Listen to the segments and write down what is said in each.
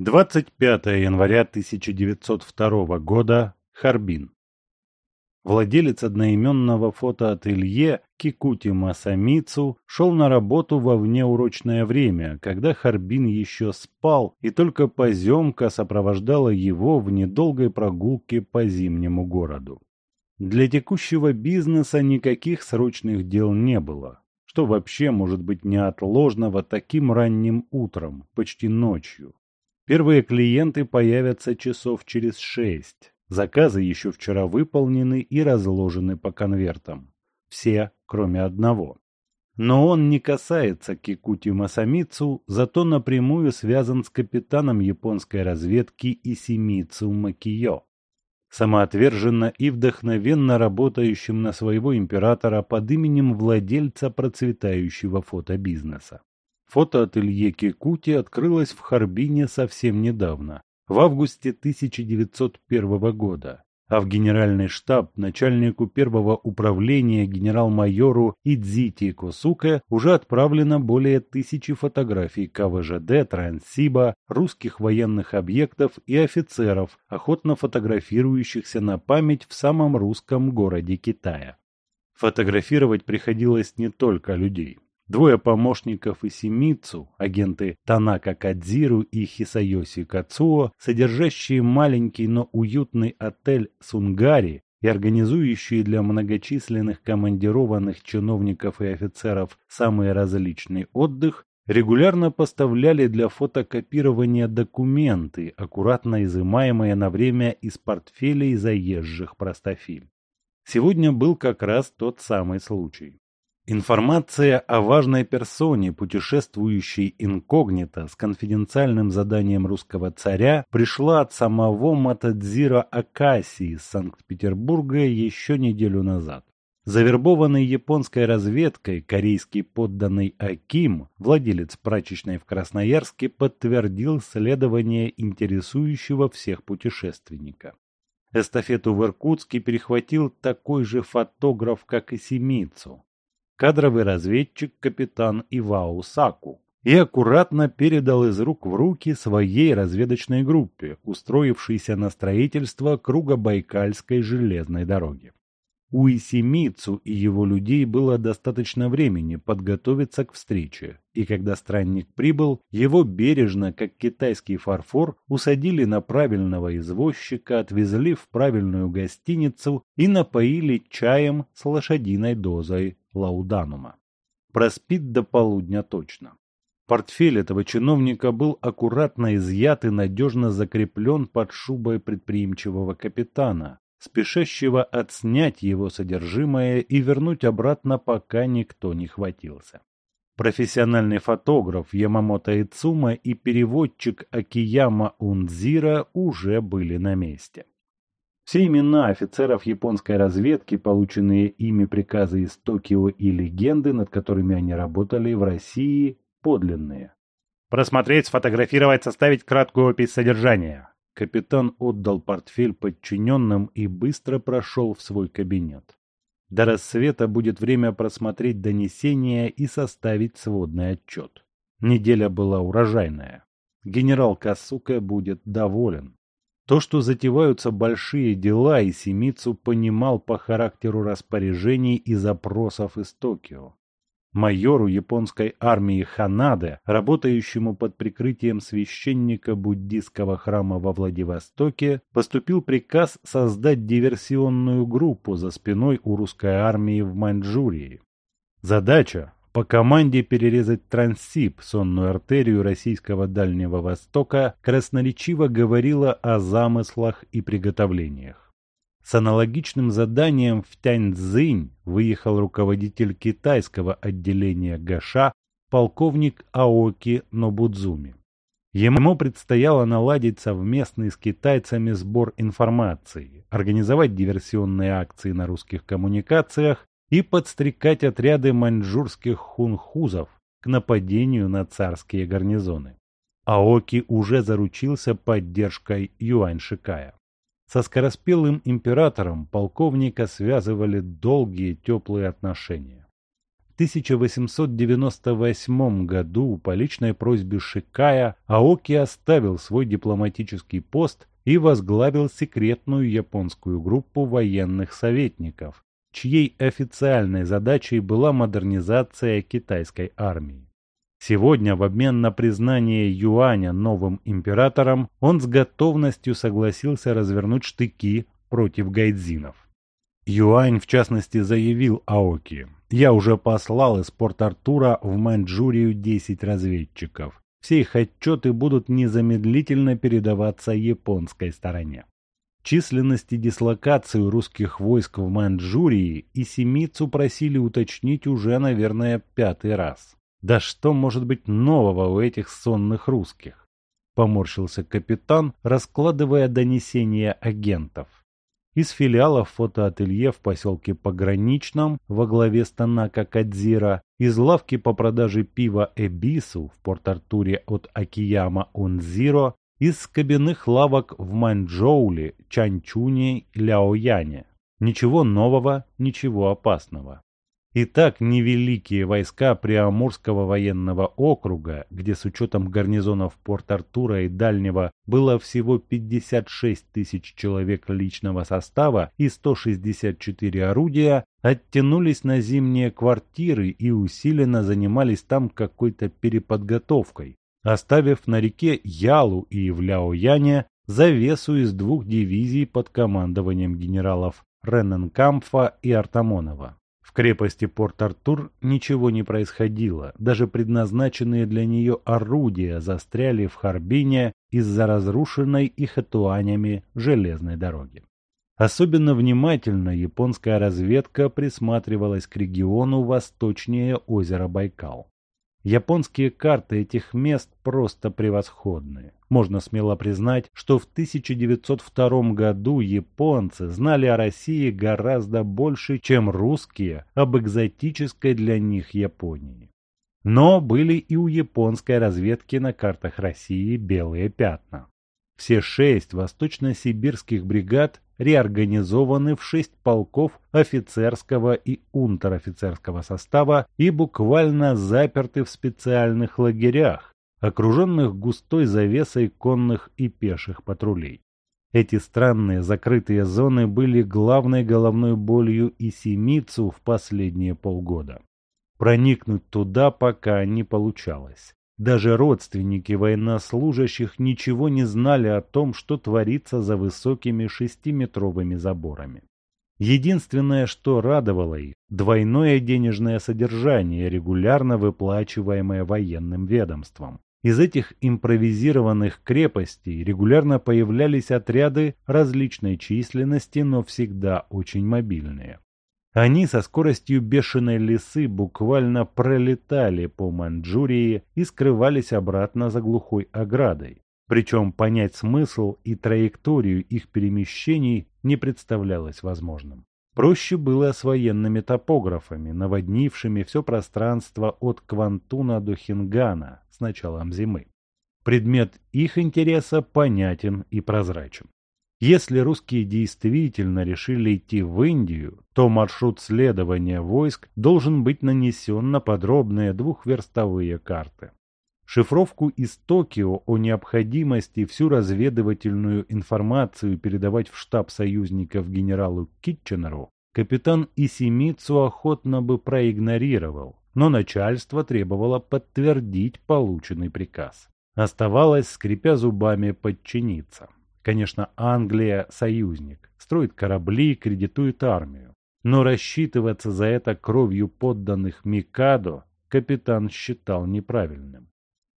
25 января 1902 года. Харбин. Владелец одноименного фотоателье Кикути Масамицу шел на работу во внеурочное время, когда Харбин еще спал, и только поземка сопровождала его в недолгой прогулке по зимнему городу. Для текущего бизнеса никаких срочных дел не было. Что вообще может быть неотложного таким ранним утром, почти ночью? Первые клиенты появятся часов через шесть. Заказы еще вчера выполнены и разложены по конвертам. Все, кроме одного. Но он не касается Кикути Масамицу, зато напрямую связан с капитаном японской разведки Исимицу Макио, самоотверженно и вдохновенно работающим на своего императора под именем владельца процветающего фотобизнеса. Фотоателье Кикути открылось в Харбине совсем недавно, в августе 1901 года, а в генеральный штаб начальнику первого управления генерал-майору Идзити Косуке уже отправлено более тысячи фотографий КВЖД, Транссиба, русских военных объектов и офицеров, охотно фотографирующихся на память в самом русском городе Китая. Фотографировать приходилось не только людей. Двое помощников Исимицу, агенты Танака Кадзиру и Хисайоси Кацуо, содержащие маленький, но уютный отель Сунгари и организующие для многочисленных командированных чиновников и офицеров самый различный отдых, регулярно поставляли для фотокопирования документы, аккуратно изымаемые на время из портфелей заезжих простофиль. Сегодня был как раз тот самый случай. Информация о важной персоне, путешествующей инкогнито с конфиденциальным заданием русского царя, пришла от самого Матадзира Акаси из Санкт-Петербурга еще неделю назад. Завербованный японской разведкой корейский подданный Аким, владелец прачечной в Красноярске, подтвердил следование интересующего всех путешественника. Эстафету в Иркутске перехватил такой же фотограф, как и Семицу кадровый разведчик капитан Ивао Саку и аккуратно передал из рук в руки своей разведочной группе, устроившейся на строительство круга Байкальской железной дороги. У Исимицу и его людей было достаточно времени подготовиться к встрече, и когда странник прибыл, его бережно, как китайский фарфор, усадили на правильного извозчика, отвезли в правильную гостиницу и напоили чаем с лошадиной дозой лауданума. Проспит до полудня точно. Портфель этого чиновника был аккуратно изъят и надежно закреплен под шубой предприимчивого капитана, спешащего отснять его содержимое и вернуть обратно, пока никто не хватился. Профессиональный фотограф Ямамото Ицума и переводчик Акияма Унзира уже были на месте. Все имена офицеров японской разведки, полученные ими приказы из Токио и легенды, над которыми они работали в России, подлинные. «Просмотреть, сфотографировать, составить краткую опись содержания». Капитан отдал портфель подчиненным и быстро прошел в свой кабинет. До рассвета будет время просмотреть донесения и составить сводный отчет. Неделя была урожайная. Генерал Касука будет доволен. То, что затеваются большие дела, и Семицу понимал по характеру распоряжений и запросов из Токио. Майору японской армии Ханаде, работающему под прикрытием священника буддийского храма во Владивостоке, поступил приказ создать диверсионную группу за спиной у русской армии в Маньчжурии. Задача по команде перерезать Транссиб, сонную артерию российского Дальнего Востока, красноречиво говорила о замыслах и приготовлениях. С аналогичным заданием в Тяньцзинь выехал руководитель китайского отделения ГАША полковник Аоки Нобудзуми. Ему предстояло наладить совместный с китайцами сбор информации, организовать диверсионные акции на русских коммуникациях и подстрекать отряды маньчжурских хунхузов к нападению на царские гарнизоны. Аоки уже заручился поддержкой Юань Шикая. Со скороспелым императором полковника связывали долгие теплые отношения. 1898 году по личной просьбе Шикая Аоки оставил свой дипломатический пост и возглавил секретную японскую группу военных советников, чьей официальной задачей была модернизация китайской армии. Сегодня, в обмен на признание Юаня новым императором, он с готовностью согласился развернуть штыки против гайдзинов. Юань, в частности, заявил Аоки, «Я уже послал из Порт-Артура в Маньчжурию 10 разведчиков. Все их отчеты будут незамедлительно передаваться японской стороне». Численность и дислокацию русских войск в Маньчжурии и Семицу просили уточнить уже, наверное, пятый раз. Да что может быть нового у этих сонных русских? Поморщился капитан, раскладывая донесения агентов. Из филиалов фотоателье в поселке Пограничном во главе Станака Кадзира, из лавки по продаже пива Эбису в Порт-Артуре от Акияма Онзиро, из кабинных лавок в Манчжоуле, Чанчуне, Ляояне. Ничего нового, ничего опасного. И так невеликие войска Приамурского военного округа, где с учетом гарнизонов Порт-Артура и Дальнего было всего 56 тысяч человек личного состава и 164 орудия, оттянулись на зимние квартиры и усиленно занимались там какой-то переподготовкой, оставив на реке Ялу и в Ляояне завесу из двух дивизий под командованием генералов Ренненкамфа и Артамонова. В крепости Порт-Артур ничего не происходило, даже предназначенные для нее орудия застряли в Харбине из-за разрушенной их этуанями железной дороги. Особенно внимательно японская разведка присматривалась к региону восточнее озера Байкал. Японские карты этих мест просто превосходные. Можно смело признать, что в 1902 году японцы знали о России гораздо больше, чем русские об экзотической для них Японии. Но были и у японской разведки на картах России белые пятна. Все шесть восточно-сибирских бригад реорганизованы в шесть полков офицерского и унтер-офицерского состава и буквально заперты в специальных лагерях, окруженных густой завесой конных и пеших патрулей. Эти странные закрытые зоны были главной головной болью и Семицу в последние полгода. Проникнуть туда пока не получалось. Даже родственники военнослужащих ничего не знали о том, что творится за высокими шестиметровыми заборами. Единственное, что радовало их – двойное денежное содержание, регулярно выплачиваемое военным ведомством. Из этих импровизированных крепостей регулярно появлялись отряды различной численности, но всегда очень мобильные. Они со скоростью бешеной лисы буквально пролетали по Маньчжурии и скрывались обратно за глухой оградой. Причем понять смысл и траекторию их перемещений не представлялось возможным. Проще было с военными топографами, наводнившими все пространство от Квантуна до Хингана с началом зимы. Предмет их интереса понятен и прозрачен. Если русские действительно решили идти в Индию, то маршрут следования войск должен быть нанесен на подробные двухверстовые карты. Шифровку из Токио о необходимости всю разведывательную информацию передавать в штаб союзников генералу Китченеру капитан Исимицу охотно бы проигнорировал, но начальство требовало подтвердить полученный приказ. Оставалось, скрипя зубами, подчиниться. Конечно, Англия – союзник, строит корабли, кредитует армию. Но рассчитываться за это кровью подданных Микадо капитан считал неправильным.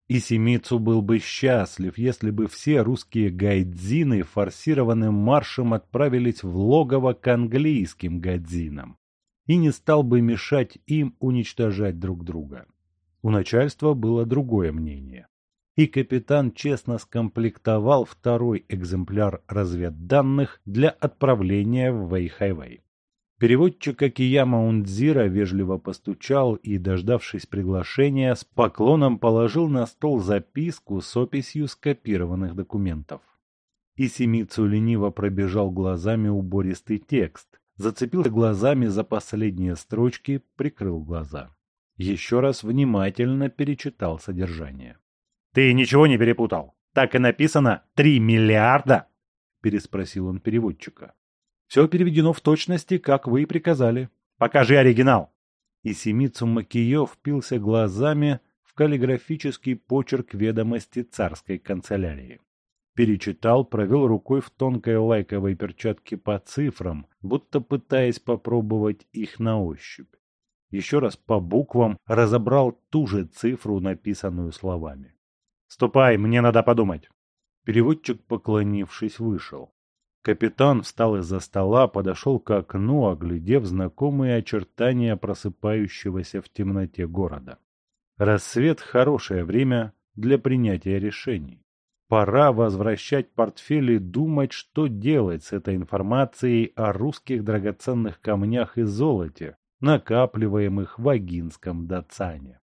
И Семицу был бы счастлив, если бы все русские гайдзины форсированным маршем отправились в логово к английским гайдзинам и не стал бы мешать им уничтожать друг друга. У начальства было другое мнение и капитан честно скомплектовал второй экземпляр разведданных для отправления в Вэйхайвэй. Переводчик Акияма Ундзира вежливо постучал и, дождавшись приглашения, с поклоном положил на стол записку с описью скопированных документов. И Семицу лениво пробежал глазами убористый текст, зацепился глазами за последние строчки, прикрыл глаза. Еще раз внимательно перечитал содержание. «Ты ничего не перепутал? Так и написано «три миллиарда»?» Переспросил он переводчика. «Все переведено в точности, как вы и приказали. Покажи оригинал!» И Семицу Макиев впился глазами в каллиграфический почерк ведомости царской канцелярии. Перечитал, провел рукой в тонкой лайковой перчатке по цифрам, будто пытаясь попробовать их на ощупь. Еще раз по буквам разобрал ту же цифру, написанную словами. «Ступай, мне надо подумать». Переводчик, поклонившись, вышел. Капитан встал из-за стола, подошел к окну, оглядев знакомые очертания просыпающегося в темноте города. Рассвет – хорошее время для принятия решений. Пора возвращать портфель и думать, что делать с этой информацией о русских драгоценных камнях и золоте, накапливаемых в Агинском Дацане.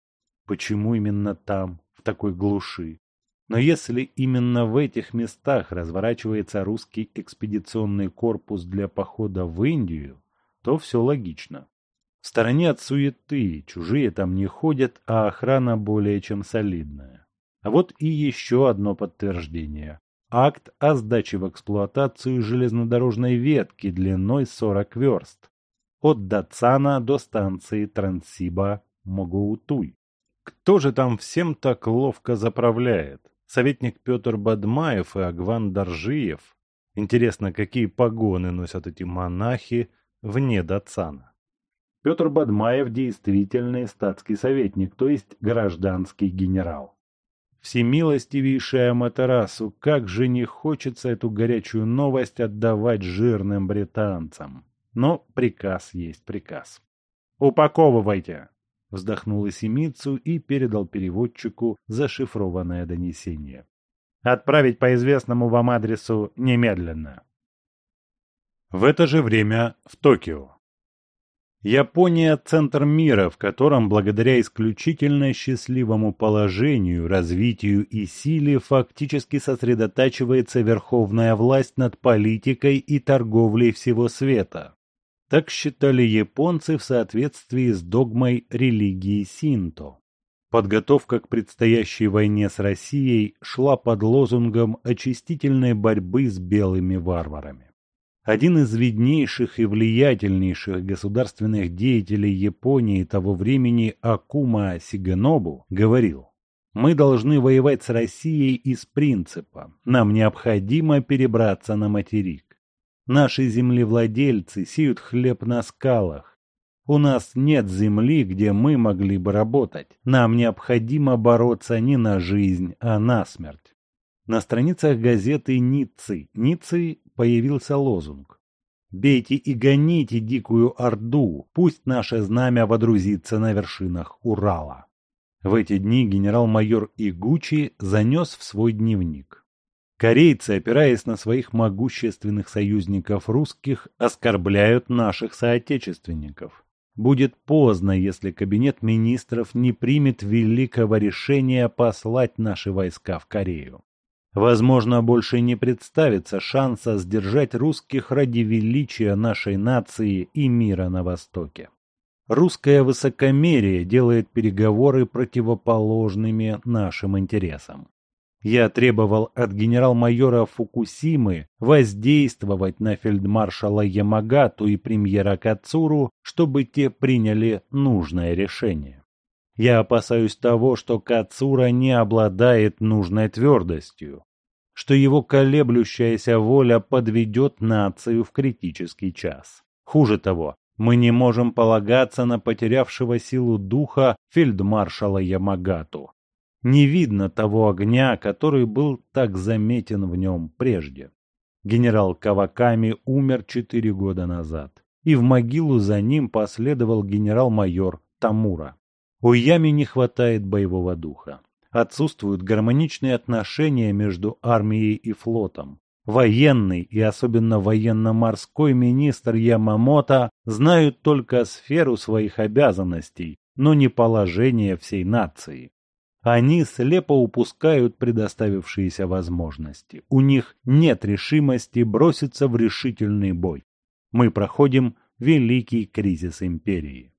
Почему именно там, в такой глуши? Но если именно в этих местах разворачивается русский экспедиционный корпус для похода в Индию, то все логично. В стороне от суеты, чужие там не ходят, а охрана более чем солидная. А вот и еще одно подтверждение. Акт о сдаче в эксплуатацию железнодорожной ветки длиной 40 верст. От Дацана до станции Трансиба Могоутуй. Кто же там всем так ловко заправляет? Советник Петр Бадмаев и Агван Доржиев? Интересно, какие погоны носят эти монахи вне Дацана? Петр Бадмаев действительный статский советник, то есть гражданский генерал. Всемилостивейшая Матерасу, как же не хочется эту горячую новость отдавать жирным британцам. Но приказ есть приказ. «Упаковывайте!» — вздохнул Исемицу и передал переводчику зашифрованное донесение. «Отправить по известному вам адресу немедленно». В это же время в Токио. Япония – центр мира, в котором благодаря исключительно счастливому положению, развитию и силе фактически сосредотачивается верховная власть над политикой и торговлей всего света. Так считали японцы в соответствии с догмой религии синто. Подготовка к предстоящей войне с Россией шла под лозунгом очистительной борьбы с белыми варварами. Один из виднейших и влиятельнейших государственных деятелей Японии того времени Акума Сиганобу говорил, «Мы должны воевать с Россией из принципа. Нам необходимо перебраться на материк. Наши землевладельцы сеют хлеб на скалах. У нас нет земли, где мы могли бы работать. Нам необходимо бороться не на жизнь, а на смерть. На страницах газеты «Ниццы» Ниццы появился лозунг «Бейте и гоните дикую орду, пусть наше знамя водрузится на вершинах Урала». В эти дни генерал-майор Игучи занес в свой дневник. Корейцы, опираясь на своих могущественных союзников русских, оскорбляют наших соотечественников. Будет поздно, если кабинет министров не примет великого решения послать наши войска в Корею. Возможно, больше не представится шанса сдержать русских ради величия нашей нации и мира на Востоке. Русское высокомерие делает переговоры противоположными нашим интересам. Я требовал от генерал-майора Фукусимы воздействовать на фельдмаршала Ямагату и премьера Кацуру, чтобы те приняли нужное решение. Я опасаюсь того, что Кацура не обладает нужной твердостью, что его колеблющаяся воля подведет нацию в критический час. Хуже того, мы не можем полагаться на потерявшего силу духа фельдмаршала Ямагату. Не видно того огня, который был так заметен в нем прежде. Генерал Каваками умер четыре года назад, и в могилу за ним последовал генерал-майор Тамура. У Ями не хватает боевого духа. Отсутствуют гармоничные отношения между армией и флотом. Военный и особенно военно-морской министр Ямамото знают только сферу своих обязанностей, но не положение всей нации. Они слепо упускают предоставившиеся возможности. У них нет решимости броситься в решительный бой. Мы проходим великий кризис империи.